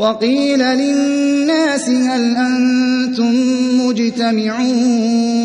وقيل للناس هل أنتم مجتمعون؟